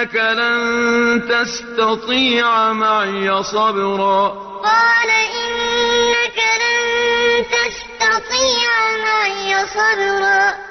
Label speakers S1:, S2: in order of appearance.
S1: إنك لن تستطيع معي صبرا.
S2: قال إنك لن تستطيع معي صبرا.